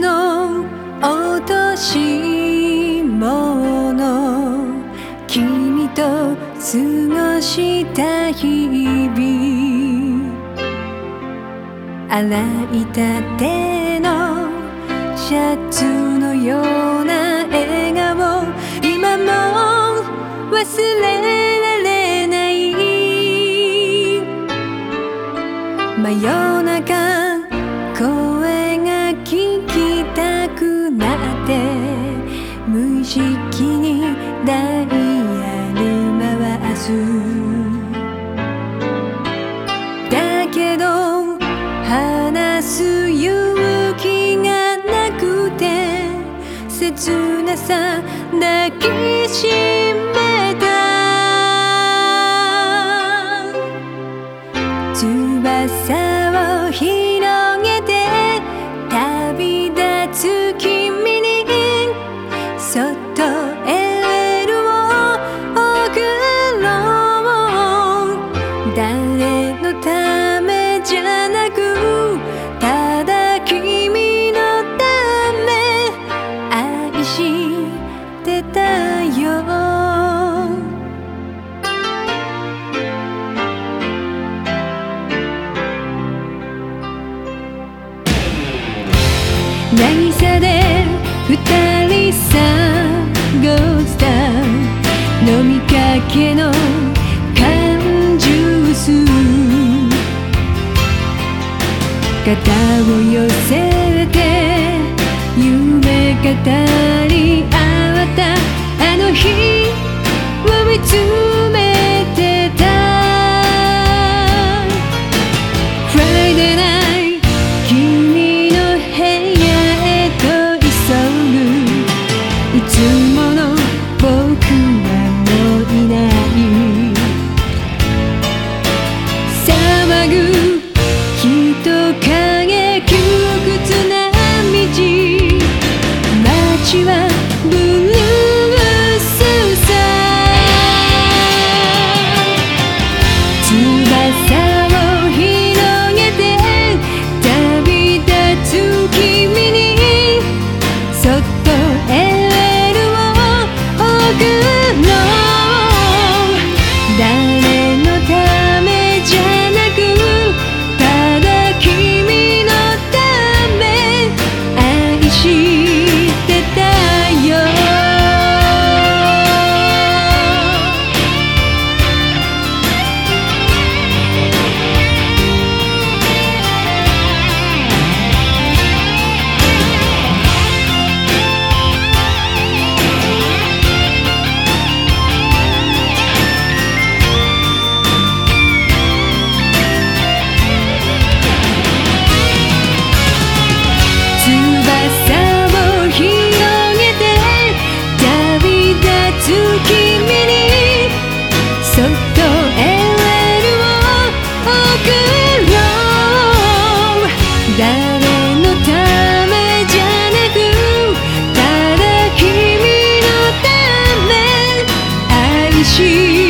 の落とし物君と過ごした日々。洗いたてのシャツのようだけど話す勇気がなくて切なさ抱きしめた。翼渚で二人過ごした飲みかけの缶ジュース肩を寄せて夢語ぐい down 心